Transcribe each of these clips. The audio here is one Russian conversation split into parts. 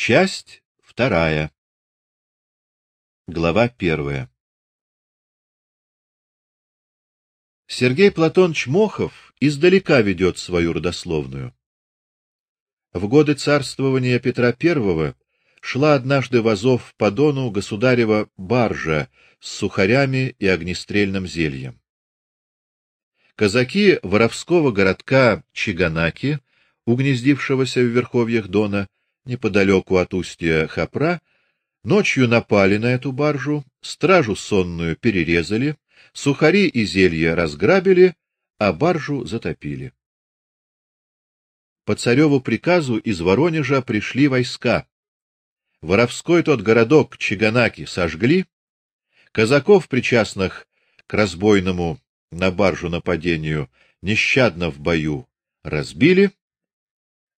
Часть вторая. Глава первая. Сергей Платонович Мохов издалека ведет свою родословную. В годы царствования Петра I шла однажды в Азов по Дону государева баржа с сухарями и огнестрельным зельем. Казаки воровского городка Чиганаки, угнездившегося в верховьях Дона, неподалеку от устья Хапра, ночью напали на эту баржу, стражу сонную перерезали, сухари и зелья разграбили, а баржу затопили. По цареву приказу из Воронежа пришли войска. Воровской тот городок Чиганаки сожгли, казаков, причастных к разбойному на баржу нападению, нещадно в бою разбили,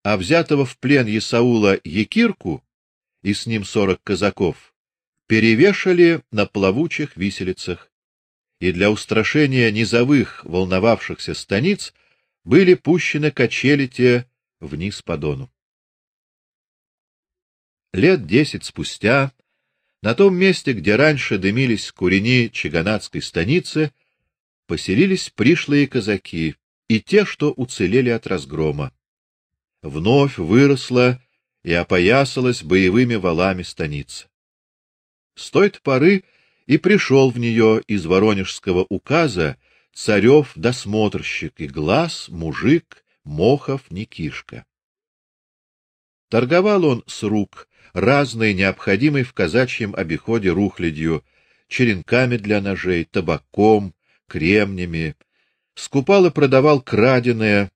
а взятого в плен Исаула Екирку и с ним сорок казаков перевешали на плавучих виселицах, и для устрашения низовых волновавшихся станиц были пущены качели те вниз по Дону. Лет десять спустя на том месте, где раньше дымились курени Чиганатской станицы, поселились пришлые казаки и те, что уцелели от разгрома вновь выросла и опоясалась боевыми валами станица. С той поры и пришел в нее из Воронежского указа царев досмотрщик и глаз мужик Мохов Никишка. Торговал он с рук разной необходимой в казачьем обиходе рухлядью, черенками для ножей, табаком, кремнями, скупал и продавал краденое,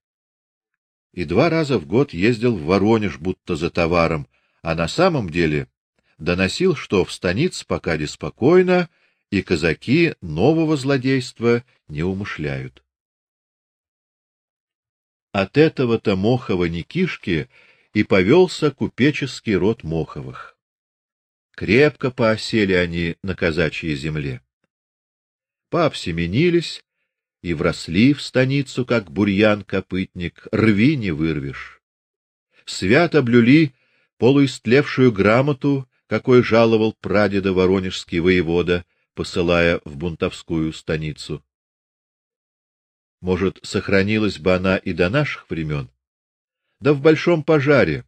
и два раза в год ездил в Воронеж будто за товаром, а на самом деле доносил, что в станице пока спокойно, и казаки нового злодейства не умышляют. От этого-то Мохова Никишки и повелся купеческий род Моховых. Крепко поосели они на казачьей земле. Пообсеменились, и вросли в станицу, как бурьян-копытник, рви не вырвешь. Свято блюли полуистлевшую грамоту, какой жаловал прадеда воронежский воевода, посылая в бунтовскую станицу. Может, сохранилась бы она и до наших времен? Да в большом пожаре,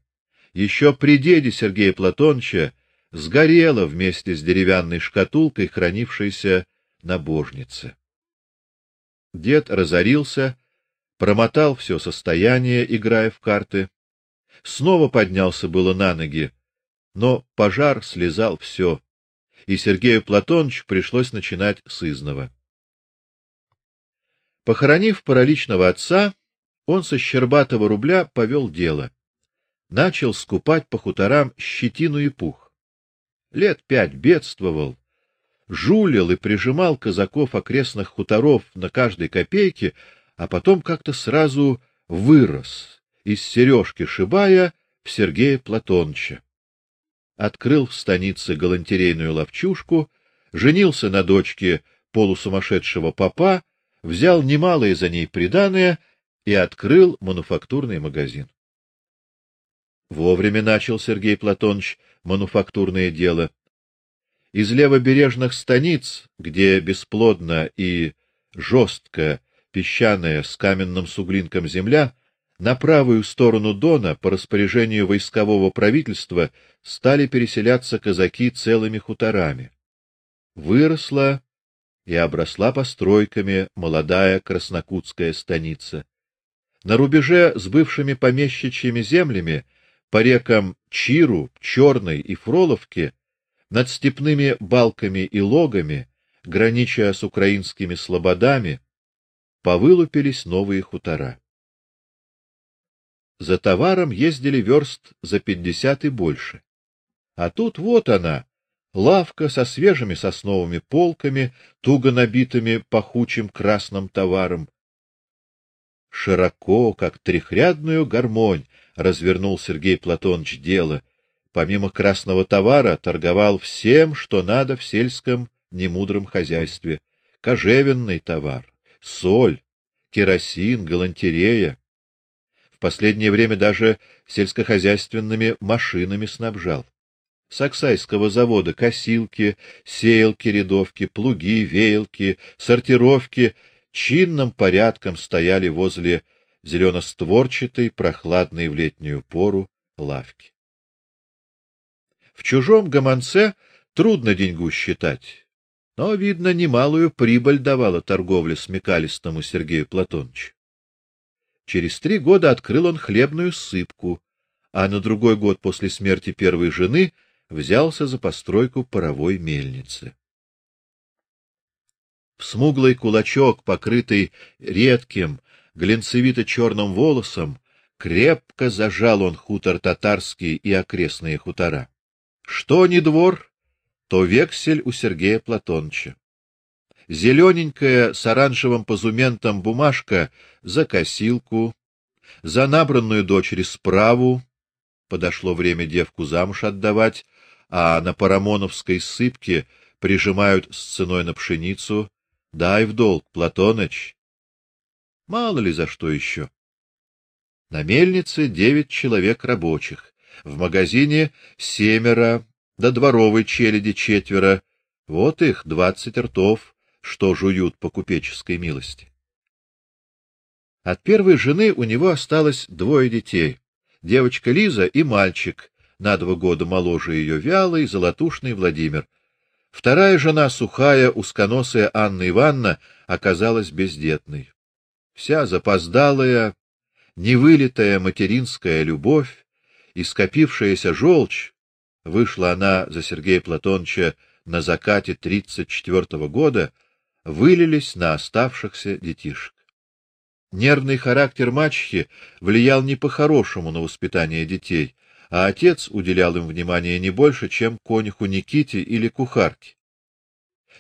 еще при деде Сергея Платоновича, сгорела вместе с деревянной шкатулкой, хранившейся на божнице. Дед разорился, промотал все состояние, играя в карты. Снова поднялся было на ноги, но пожар слезал все, и Сергею Платоновичу пришлось начинать с изного. Похоронив параличного отца, он со щербатого рубля повел дело. Начал скупать по хуторам щетину и пух. Лет пять бедствовал, жулил и прижимал казаков окрестных хуторов на каждой копейке, а потом как-то сразу вырос из сережки шибая в Сергея Платонча. Открыл в станице галантерейную лавчушку, женился на дочке полусумасшедшего папа, взял немалое за ней приданое и открыл мануфактурный магазин. Вовремя начал Сергей Платонович мануфактурное дело из левобережных станиц, где бесплодно и жестко песчаная с каменным суглинком земля, на правую сторону Дона по распоряжению войскового правительства стали переселяться казаки целыми хуторами. Выросла и обросла постройками молодая краснокутская станица. На рубеже с бывшими помещичьими землями по рекам Чиру, Черной и Фроловке над степными балками и логами, гранича с украинскими слободами, повылупились новые хутора. За товаром ездили верст за пятьдесят и больше. А тут вот она, лавка со свежими сосновыми полками, туго набитыми пахучим красным товаром. Широко, как трехрядную гармонь, развернул Сергей Платонович дело, помимо красного товара, торговал всем, что надо в сельском немудром хозяйстве: кожевенный товар, соль, керосин, галантерея. В последнее время даже сельскохозяйственными машинами снабжал. С Оксайского завода косилки, сеялки, рядовки, плуги, веялки, сортировки чинным порядком стояли возле зеленостворчатой, прохладной в летнюю пору лавки. В чужом гаманце трудно деньгу считать, но видно немалую прибыль давала торговля смекалистому Сергею Платоновичу. Через три года открыл он хлебную сыпку, а на другой год после смерти первой жены взялся за постройку паровой мельницы. В смуглый кулачок, покрытый редким, глинцевито черным волосом, крепко зажал он хутор татарский и окрестные хутора. Что не двор, то вексель у Сергея Платоновича. Зелененькая с оранжевым позументом бумажка за косилку, за набранную дочери справу, подошло время девку замуж отдавать, а на Парамоновской сыпке прижимают с ценой на пшеницу, дай в долг, Платоныч. Мало ли за что еще. На мельнице девять человек рабочих, в магазине семеро, до дворовой челяди четверо. Вот их двадцать ртов, что жуют по купеческой милости. От первой жены у него осталось двое детей: девочка Лиза и мальчик, на два года моложе ее вялый, золотушный Владимир. Вторая жена, сухая, узконосая Анна Ивановна, оказалась бездетной. Вся запоздалая, невылитая материнская любовь и скопившаяся желчь, вышла она за Сергея Платоновича на закате тридцать четвертого года, вылились на оставшихся детишек. Нервный характер мачехи влиял не по-хорошему на воспитание детей, а отец уделял им внимания не больше, чем конюху Никите или кухарке.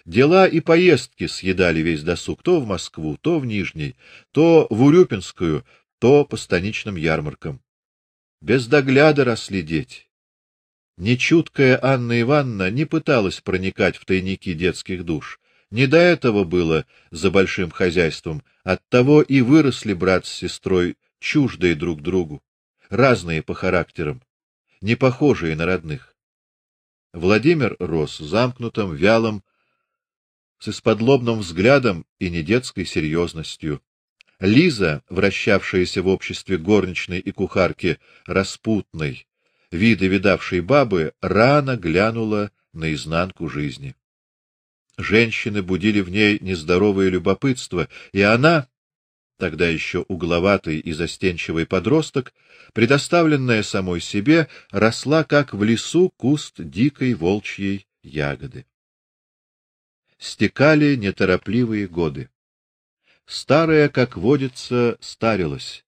Дела и поездки съедали весь досуг то в Москву, то в Нижний, то в Урюпинскую, то по станичным ярмаркам. Без догляда росли дети. Нечуткая Анна Ивановна не пыталась проникать в тайники детских душ. Не до этого было за большим хозяйством, оттого и выросли брат с сестрой чуждые друг другу, разные по характерам, не похожие на родных. Владимир рос замкнутым, вялым, с исподлобным взглядом и недетской серьезностью. Лиза, вращавшаяся в обществе горничной и кухарки, распутной, виды видавшей бабы, рано глянула на изнанку жизни. Женщины будили в ней нездоровое любопытство, и она, тогда еще угловатый и застенчивый подросток, предоставленная самой себе, росла как в лесу куст дикой волчьей ягоды. Стекали неторопливые годы. Старое, как водится, старилось.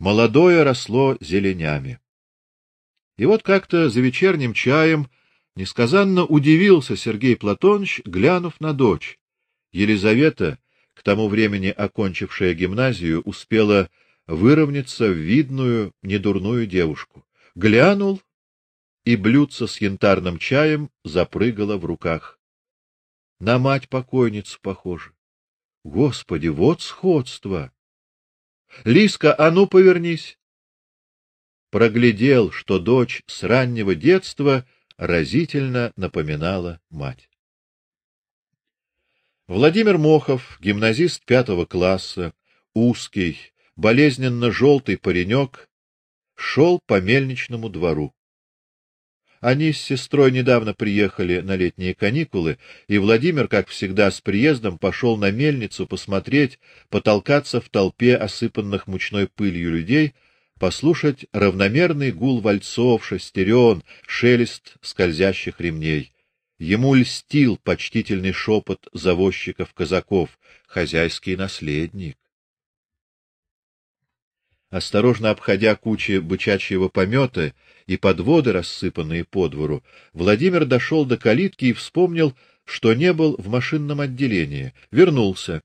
Молодое росло зеленями. И вот как-то за вечерним чаем несказанно удивился Сергей Платонович, глянув на дочь. Елизавета, к тому времени окончившая гимназию, успела выровняться в видную, недурную девушку. Глянул, и блюдце с янтарным чаем запрыгало в руках. На мать покойницу похоже. Господи, вот сходство. Лиска, а ну повернись. Проглядел, что дочь с раннего детства разительно напоминала мать. Владимир Мохов, гимназист пятого класса, узкий, болезненно желтый паренек, шел по мельничному двору. Они с сестрой недавно приехали на летние каникулы, и Владимир, как всегда с приездом, пошел на мельницу посмотреть, потолкаться в толпе осыпанных мучной пылью людей, послушать равномерный гул вальцов, шестерен, шелест скользящих ремней. Ему льстил почтительный шепот завозчиков-казаков: "Хозяйский наследник". Осторожно обходя кучи бычачьего помета и подводы, рассыпанные по двору, Владимир дошел до калитки и вспомнил, что не был в машинном отделении. Вернулся.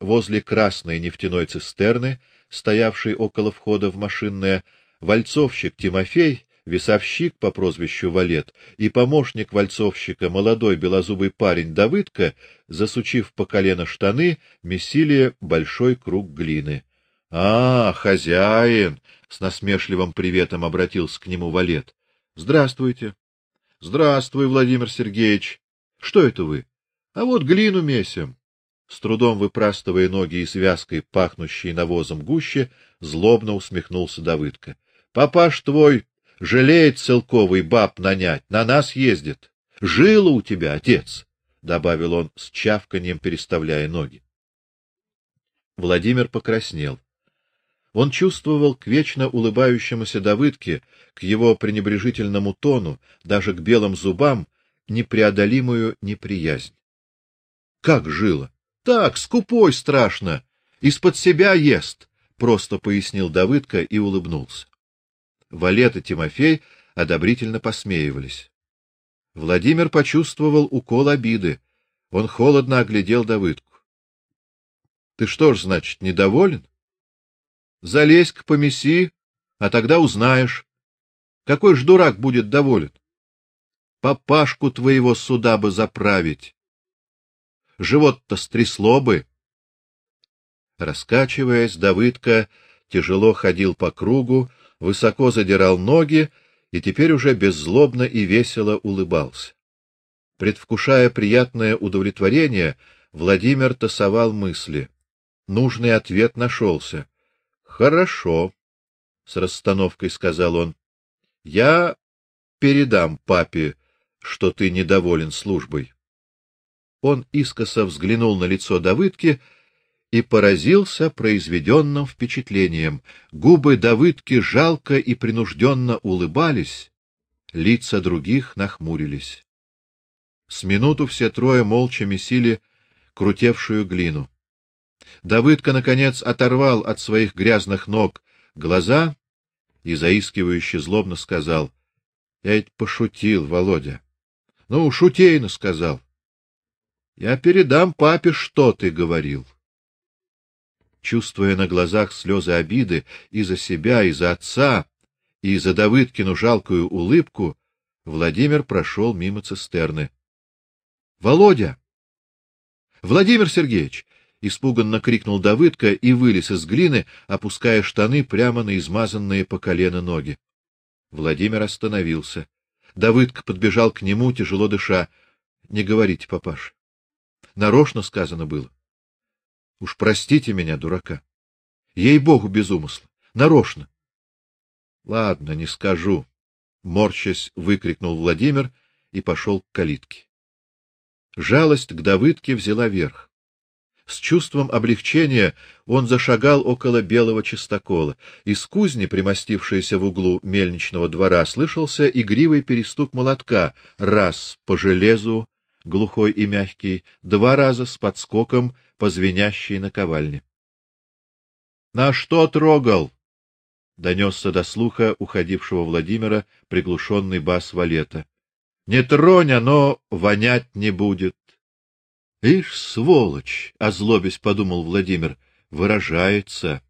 Возле красной нефтяной цистерны, стоявшей около входа в машинное, вальцовщик Тимофей, весовщик по прозвищу Валет и помощник вальцовщика, молодой белозубый парень Давыдка, засучив по колено штаны, месили большой круг глины. А, хозяин, с насмешливым приветом обратился к нему валет. Здравствуйте. Здравствуй, Владимир Сергеевич. Что это вы? А вот глину месим. С трудом выпрастывая ноги и связкой, пахнущей навозом гуще, злобно усмехнулся Давыдка. Папаш твой жалеет целковый баб нанять, на нас ездит. Жило у тебя, отец, добавил он с чавканьем, переставляя ноги. Владимир покраснел. Он чувствовал к вечно улыбающемуся Давыдке, к его пренебрежительному тону, даже к белым зубам непреодолимую неприязнь. Как жило? Так, скупой страшно, из-под себя ест, просто пояснил Давыдка и улыбнулся. Валет и Тимофей одобрительно посмеивались. Владимир почувствовал укол обиды. Он холодно оглядел Давыдку. Ты что ж, значит, недоволен? Залезь к помеси, а тогда узнаешь. Какой ж дурак будет доволен? Папашку твоего суда бы заправить. Живот-то стрясло бы. Раскачиваясь, Давыдка тяжело ходил по кругу, высоко задирал ноги и теперь уже беззлобно и весело улыбался. Предвкушая приятное удовлетворение, Владимир тасовал мысли. Нужный ответ нашелся. Хорошо, с расстановкой сказал он. Я передам папе, что ты недоволен службой. Он искоса взглянул на лицо Давыдки и поразился произведенным впечатлением. Губы Давыдки жалко и принужденно улыбались, лица других нахмурились. С минуту все трое молча месили крутевшую глину. Давыдка наконец оторвал от своих грязных ног глаза и заискивающе злобно сказал: "Я ведь пошутил, Володя. Ну, шутейно сказал. Я передам папе, что ты говорил". Чувствуя на глазах слезы обиды и за себя, и за отца, и за Давыдкину жалкую улыбку, Владимир прошел мимо цистерны. Володя! Владимир Сергеевич! Испуганно крикнул Давыдка и вылез из глины, опуская штаны прямо на измазанные по колено ноги. Владимир остановился. Давыдка подбежал к нему, тяжело дыша. Не говорите, папаш. Нарочно сказано было. Уж простите меня, дурака. Ей-богу, без умысла. Нарочно. Ладно, не скажу, морщась выкрикнул Владимир и пошел к калитке. Жалость к Давыдке взяла верх. С чувством облегчения он зашагал около белого чистокола. Из кузни, примостившейся в углу мельничного двора, слышался игривый перестук молотка, раз по железу, глухой и мягкий, два раза с подскоком по звенящей наковальне. На что трогал? донесся до слуха уходившего Владимира приглушенный бас валета. Не тронь, оно вонять не будет. Ишь, сволочь, озлобясь подумал Владимир, выражается.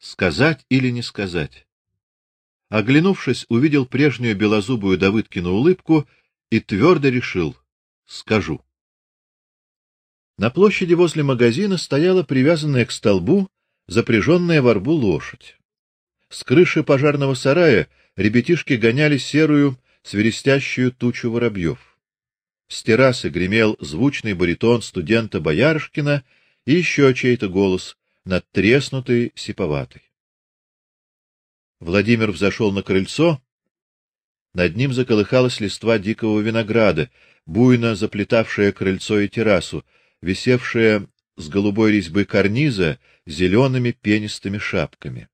Сказать или не сказать? Оглянувшись, увидел прежнюю белозубую Давыдкину улыбку и твердо решил: скажу. На площади возле магазина стояла привязанная к столбу запряженная в арбу лошадь. С крыши пожарного сарая ребятишки гоняли серую, свиристящую тучу воробьев. С террасы гремел звучный баритон студента Боярышкина и еще чей-то голос, надтреснутый, сиповатый. Владимир взошел на крыльцо. Над ним заколыхалась листва дикого винограда, буйно заплетавшая крыльцо и террасу, висевшая с голубой резьбы карниза зелеными пенистыми шапками.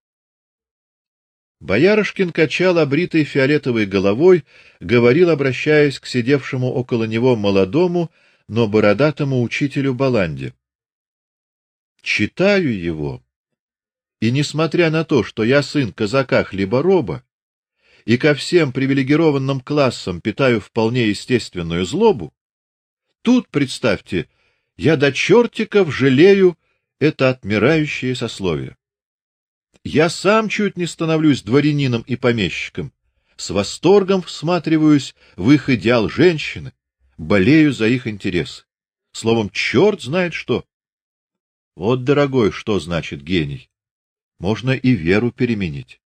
Боярышкин качал обритой фиолетовой головой, говорил, обращаясь к сидевшему около него молодому, но бородатому учителю Баланде. Читаю его, и несмотря на то, что я сын казака-хлебороба, и ко всем привилегированным классам питаю вполне естественную злобу, тут, представьте, я до чертиков жалею это отмирающее сословие. Я сам чуть не становлюсь дворянином и помещиком, с восторгом всматриваюсь в их идеал женщины, болею за их интерес. Словом, черт знает что. Вот, дорогой, что значит гений. можно и веру переменить.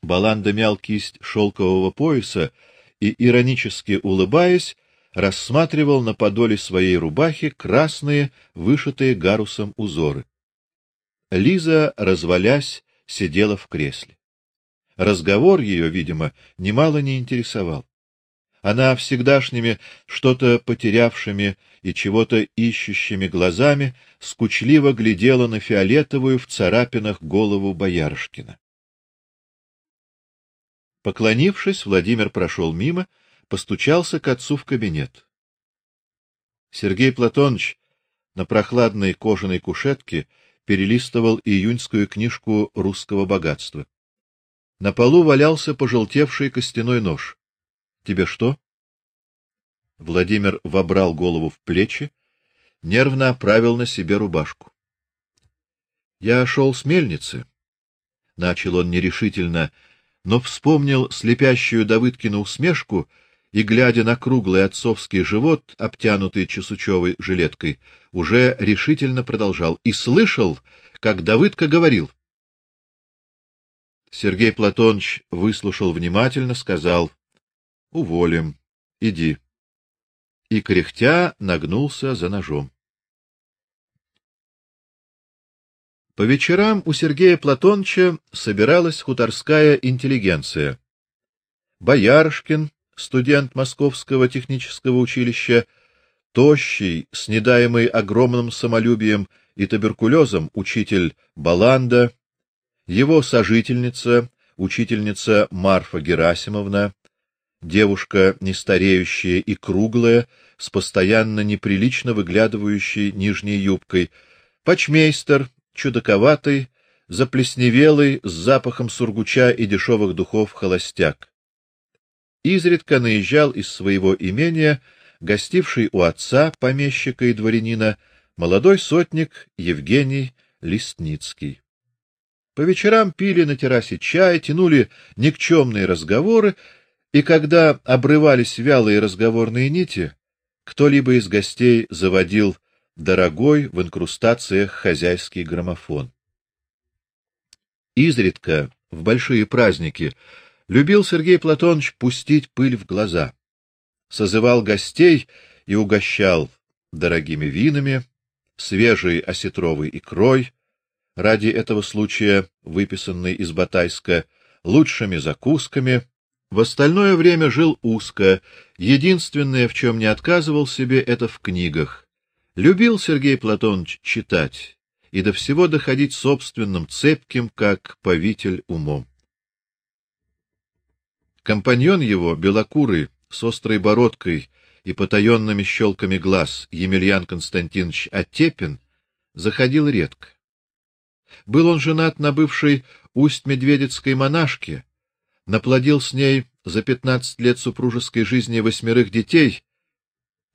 Баланда мял кисть шелкового пояса и иронически улыбаясь, рассматривал на подоле своей рубахи красные, вышитые гарусом узоры. Лиза, развалясь, сидела в кресле. Разговор ее, видимо, немало не интересовал. Она всегдашними что-то потерявшими и чего-то ищущими глазами скучливо глядела на фиолетовую в царапинах голову Боярышкина. Поклонившись, Владимир прошел мимо, постучался к отцу в кабинет. Сергей Платонович на прохладной кожаной кушетке перелистывал июньскую книжку русского богатства. На полу валялся пожелтевший костяной нож. Тебе что? Владимир вобрал голову в плечи, нервно оправил на себе рубашку. Я шел с мельницы, начал он нерешительно, но вспомнил слепящую Давыдкину усмешку и глядя на круглый отцовский живот, обтянутый чесучевой жилеткой, уже решительно продолжал и слышал, как Давыдка говорил: Сергей Платонович выслушал внимательно, сказал: "Уволим. Иди". И кряхтя нагнулся за ножом. По вечерам у Сергея Платоновича собиралась хуторская интеллигенция. Боярышкин, студент Московского технического училища, тощий, с недаемой огромным самолюбием и туберкулезом учитель Баланда, его сожительница, учительница Марфа Герасимовна, девушка нестареющая и круглая, с постоянно неприлично выглядывающей нижней юбкой, почмейстер, чудаковатый, заплесневелый, с запахом сургуча и дешевых духов холостяк. Изредка наезжал из своего имения, гостивший у отца, помещика и дворянина, молодой сотник Евгений Листницкий. По вечерам пили на террасе чай, тянули никчемные разговоры, и когда обрывались вялые разговорные нити, кто-либо из гостей заводил дорогой в инкрустациях хозяйский граммофон. Изредка в большие праздники любил Сергей Платонович пустить пыль в глаза. Созывал гостей и угощал дорогими винами, свежей осетровой икрой, ради этого случая выписанной из Батайска, лучшими закусками. В остальное время жил узко. Единственное, в чем не отказывал себе, это в книгах. Любил Сергей Платонович читать и до всего доходить собственным цепким, как повитель умом. Компаньон его, белокурый, с острой бородкой и потаенными щелками глаз, Емельян Константинович Отепин, заходил редко. Был он женат на бывшей усть-медведецкой монашке, наплодил с ней за пятнадцать лет супружеской жизни восьмерых детей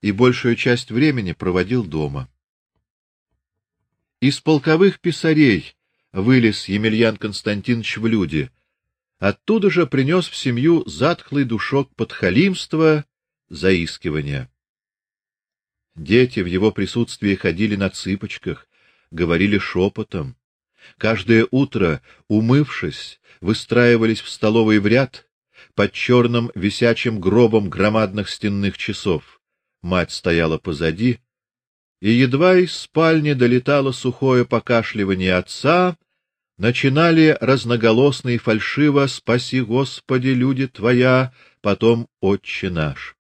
и большую часть времени проводил дома. Из полковых писарей вылез Емельян Константинович в люди. Оттуда же принес в семью затхлый душок подхалимства, заискивания. Дети в его присутствии ходили на цыпочках, говорили шепотом. Каждое утро, умывшись, выстраивались в столовой в ряд под черным висячим гробом громадных стенных часов. Мать стояла позади, и едва из спальни долетало сухое покашливание отца, начинали разноголосно и фальшиво: "Спаси, Господи, люди твоя", потом "Отче наш".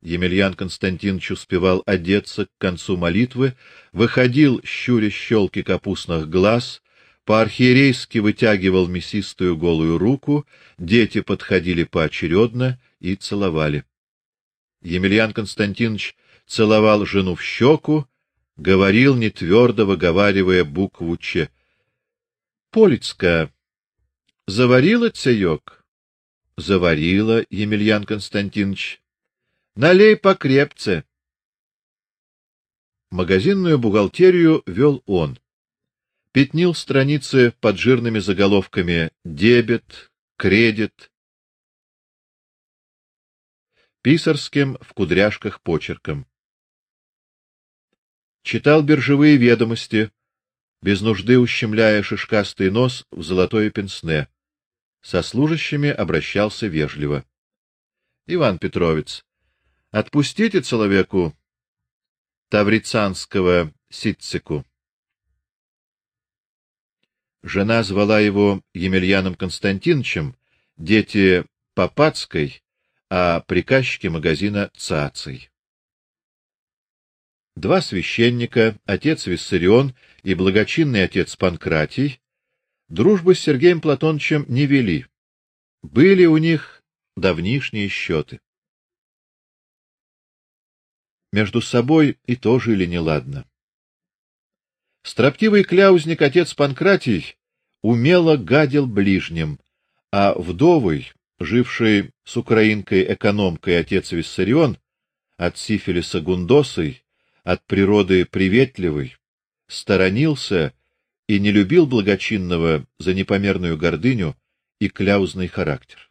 Емельян Константинович успевал одеться к концу молитвы, выходил, щуря щелки капустных глаз, по-архиерейски вытягивал мясистую голую руку, дети подходили поочередно и целовали. Емельян Константинович целовал жену в щеку, говорил не твердо выговаривая букву Ч. Полицка заварила цеёк. Заварила Емельян Константинович. Налей покрепче. Магазинную бухгалтерию вел он. Пятнил страницы под жирными заголовками: дебет, кредит. Писарским в кудряшках почерком. Читал биржевые ведомости, без нужды ущемляя шишкастый нос в золотое пенсне. Со служащими обращался вежливо. Иван Петрович, отпустите человеку таврицанского ситцику. Жена звала его Емельяном Константиновичем, дети Попадской, а приказчики магазина Цаций. Два священника, отец Виссарион и благочинный отец Панкратий, дружбы с Сергеем Платоновичем не вели. Были у них давнишние счеты. Между собой и то жили неладно. Строптивый кляузник отец Панкратий умело гадил ближним, а вдовый, живший с украинкой экономкой отец Виссарион, от сифилиса гундосой, от природы приветливый, сторонился и не любил благочинного за непомерную гордыню и кляузный характер.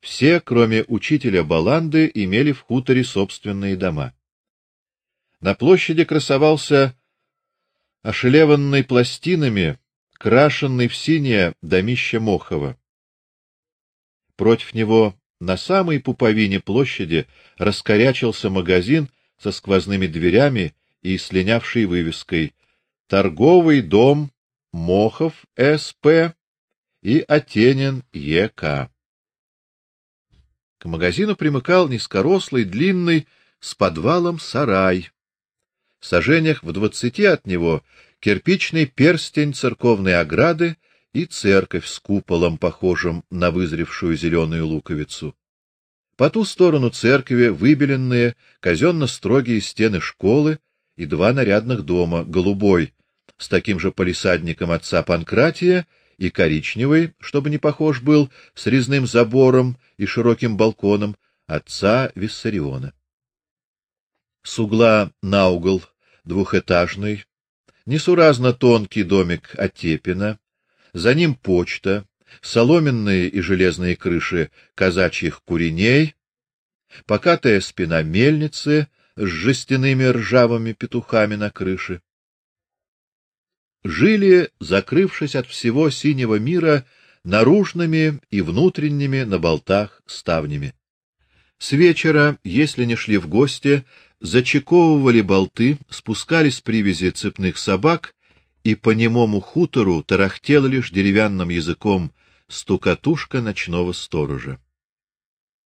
Все, кроме учителя Баланды, имели в хуторе собственные дома. На площади красовался ошелеванный пластинами, крашенный в синее домище Мохова. Против него на самой пуповине площади раскорячился магазин со сквозными дверями и слинявшей вывеской Торговый дом Мохов СП и Атенин ЕК. К магазину примыкал низкорослый, длинный, с подвалом сарай. В сажениях в двадцати от него кирпичный перстень церковной ограды и церковь с куполом, похожим на вызревшую зеленую луковицу. По ту сторону церкви выбеленные казенно-строгие стены школы и два нарядных дома: голубой с таким же полисадником отца Панкратия и коричневый, чтобы не похож был, с резным забором и широким балконом отца Виссариона. С угла на угол двухэтажный, несуразно тонкий домик Отепина, за ним почта, соломенные и железные крыши казачьих куреней, покатая спина мельницы с жестяными ржавыми петухами на крыше. Жили, закрывшись от всего синего мира, наружными и внутренними на болтах ставнями. С вечера, если не шли в гости, зачековывали болты, спускали с привязи цепных собак, и по немому хутору тарахтела лишь деревянным языком стукатушка ночного сторожа.